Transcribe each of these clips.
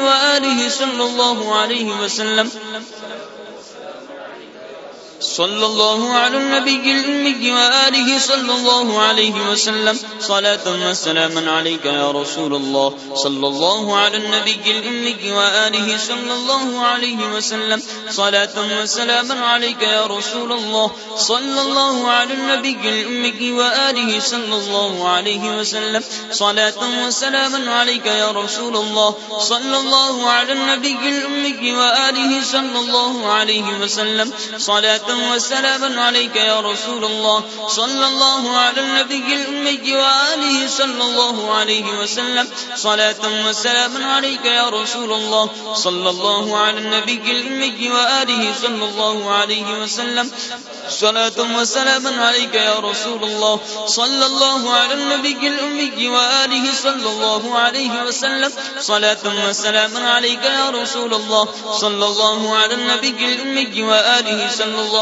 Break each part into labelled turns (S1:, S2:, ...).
S1: وآله صلى الله عليه وسلم صلى الله على النبي الأمي وآله صلى الله عليه وسلم. صلاة وسلاما عليك يا رسول الله. صلى الله على النبي الأمي وآله صلى الله عليه وسلم. صلاة وسلاما عليك يا رسول الله. صلى الله على النبي الأمي وآله صلى الله عليه وسلم. صلاة وسلاما عليك يا رسول الله. صلى الله على النبي الأمي وآله صلى الله عليه وسلم. صلاة وسلام عليك يا رسول الله. صلى الله على النبي الأمي وآله صلى الله عليه وسلم. صلاة وسلام عليك يا رسول الله. صلى الله على النبي الأمي وآله صلى الله عليه وسلم. صلاة وسلام عليك يا رسول الله. صلى الله على النبي الأمي وآله صلى الله عليه وسلم. صلاة وسلام عليك يا رسول الله. صلى الله على النبي الأمي وآله صلى الله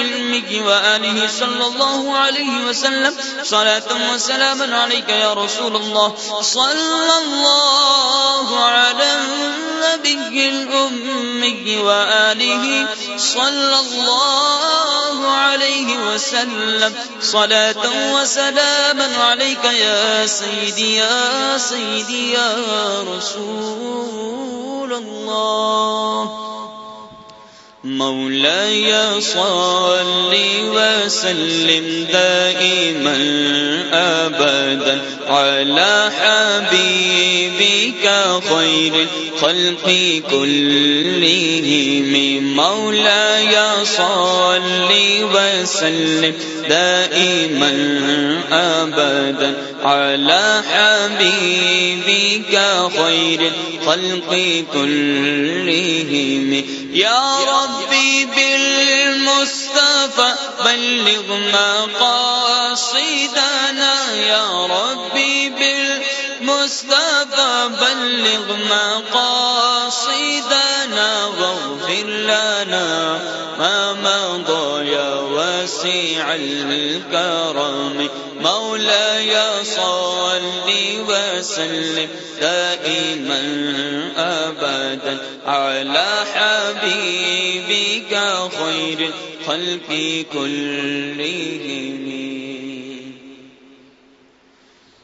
S1: الأمي وآله صلى الله عليه وسلم. صلاة وسلام عليك يا رسول الله. صلى الله على النبي الأمي وآله. صلى الله عليه وسلم. صلاة وسلاما عليك يا سيدي يا سيدي، يا رسول الله. مولاي صل وسلم دائما أبدا على حبيبك خير الخلق كلهم. مولاي صل وسلم دائما أبدا على حبيبك خير الخلق كلهم. يا ربي بالمصطفى بلغ مقاصدنا. يا ربي بالمصطفى بلغ مقاصدنا واغفر لنا ما واسع الكرم. مولاي صل وسلم دائما أبدا على حبيبك خير الخلق كلهم.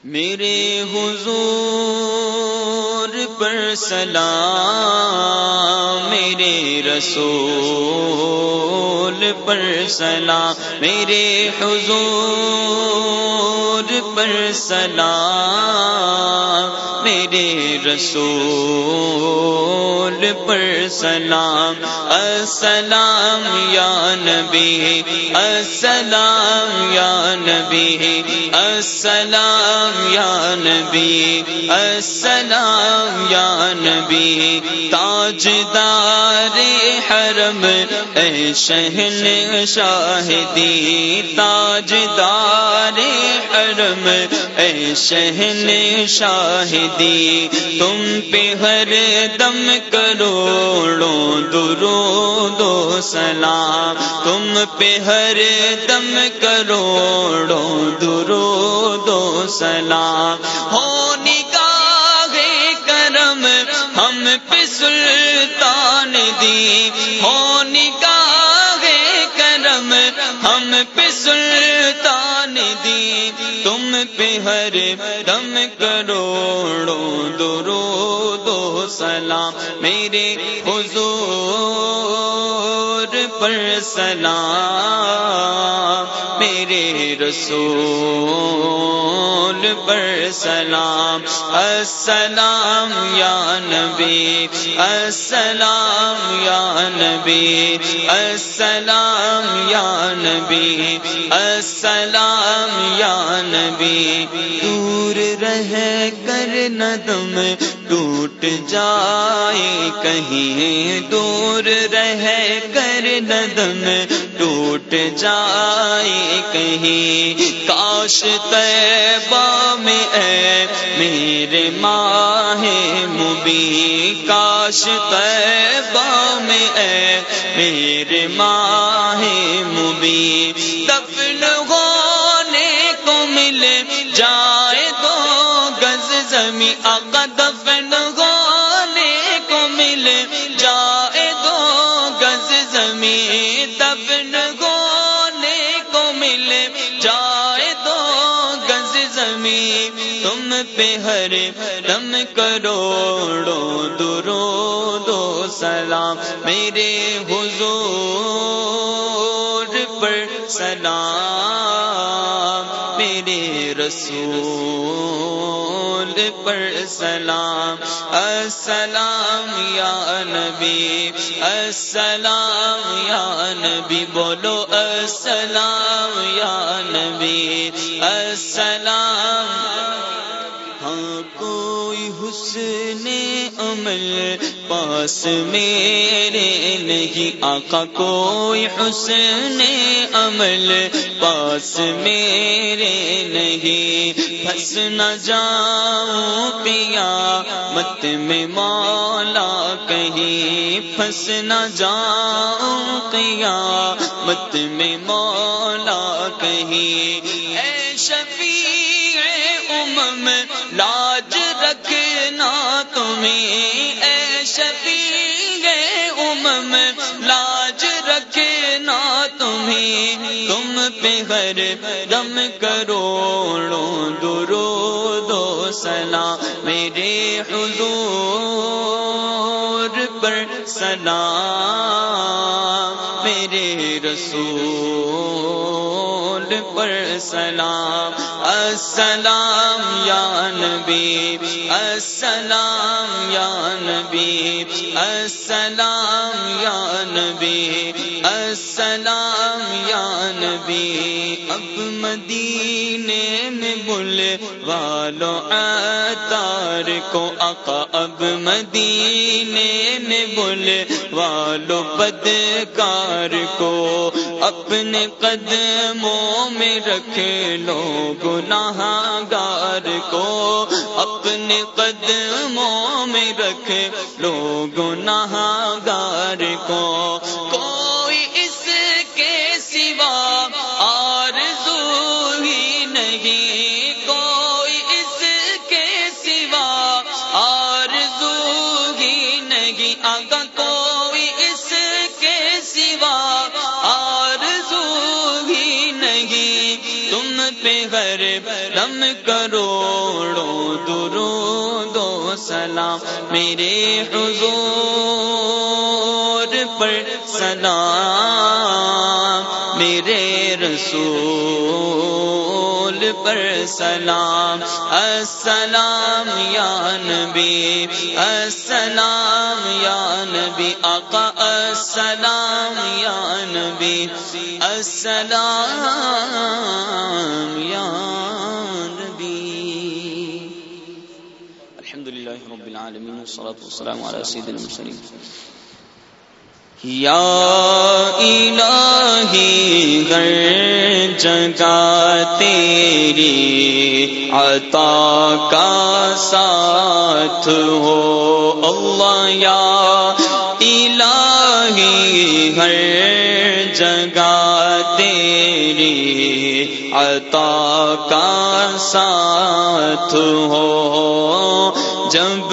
S1: میرے حضور پر سلام، میرے رسول پر سلام، میرے حضور پر سلام، میرے رسول پر سلام۔ السلام یا نبی، السلام یا نبی، السلام یا نبی، السلام یا نبی، تاجدار حرم، اے شہن شاہدی، تاجدار حرم، اے شہن شاہدی، تم پہ ہر دم کروڑوں درو دو سلام، تم پہ ہر دم کروڑوں درو دو سلام ہو ہو نگاہ کرم ہم پہ سلطان دی۔ تم پہ ہر دم کروڑوں درو سلام، میرے حضور پر سلام، میرے رسول پر سلام، السلام یا نبی، السلام یا نبی، السلام یا نبی، السلام یا نبی، دور رہ کر ندم ٹوٹ جائے، کہیں دور رہ کر ندم ٹوٹ جائے، کہیں کاش طیبہ میں اے میرے ماہ مبی کاش طیبہ میں اے میرے ماہ مبی دفن ہونے پہ ہر دم کروڑوں درو دو سلام میرے حضور پر سلام میرے رسول پر سلام السلام یا نبی السلام یا نبی بولو السلام یا نبی السلام حسن عمل پاس میرے نہیں، آقا کوئی حسن عمل پاس میرے نہیں۔ پھنس نہ جاؤں پیا، مت میں مولا کہیں۔ پھنس نہ جاؤں پیا، مت میں مولا کہیں۔ اے شفیع امم لاج پہ ہر دم کروڑوں درو دو سلام میرے حضور پر سلام میرے رسول پر سلام السلام یا نبی السلام یا نبی السلام یا نبی السلام یا نبی اب مدینے میں بول والو اتار کو آقا اب مدینے میں بول والو بدکار کو اپنے قدموں میں رکھ لو گناہ گار کو اپنے قدموں میں رکھ لو گناہ گار کو میرے حضور پر سلام میرے رسول پر سلام۔ السلام یا نبی، السلام یا نبی۔ آقا، السلام یا نبی۔ السلام یا الحمد العالمين والصلاة والسلام على سيدنا المرسلين یا الہی غر جگہ تیری عطا کا ساتھ ہو۔ اللہ یا الہی غر جگہ تیری عطا کا ساتھ ہو۔ جب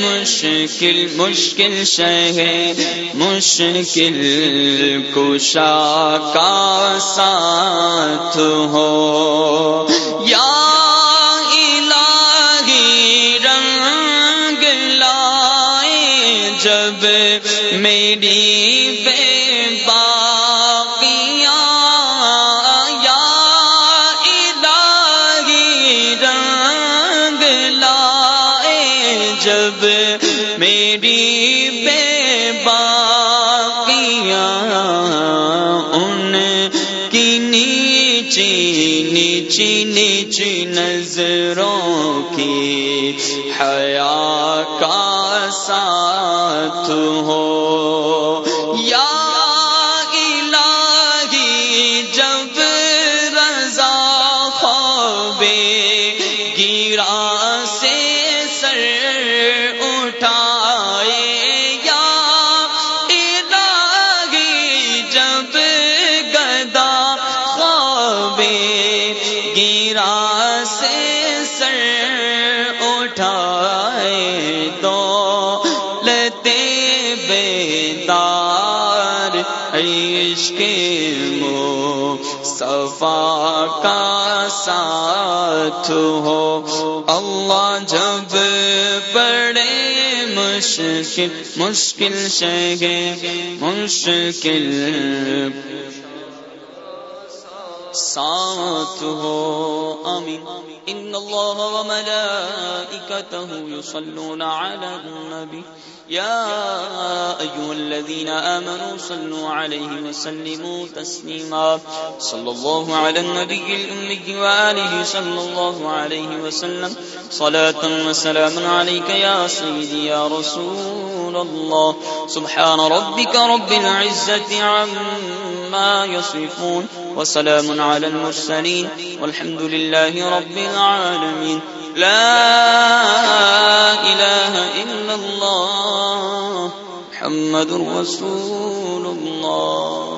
S1: مشکل مشکل شہ مشکل کشا کا ساتھ ہو۔ یا نیچی نیچی نظروں کی حیا کا ساتھ ہو۔ گیرا سے سر اٹھائے تو لتے بیدار، عشق مو صفا کا ساتھ ہو۔ اللہ جب پڑے مشکل مشکل شگے مشکل ساتھ ہو امین ان اللہ وملائکته يصلون على النبي۔ يا ايها الذين امنوا صلوا عليه وسلموا تسليما۔ صلى الله على النبي الامي واله صلى الله عليه وسلم۔ صلاه وسلام عليك يا سيدي يا رسول الله۔ سبحان ربك رب العزه عما يصفون، وسلام على المرسلين، والحمد لله رب العالمين. لا إله إلا الله، محمد رسول الله.